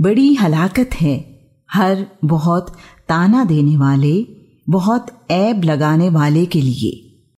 बड़ी हलाकत है। हर बहुत ताना देने वाले बहुत ऐब लगाने वाले के लिए।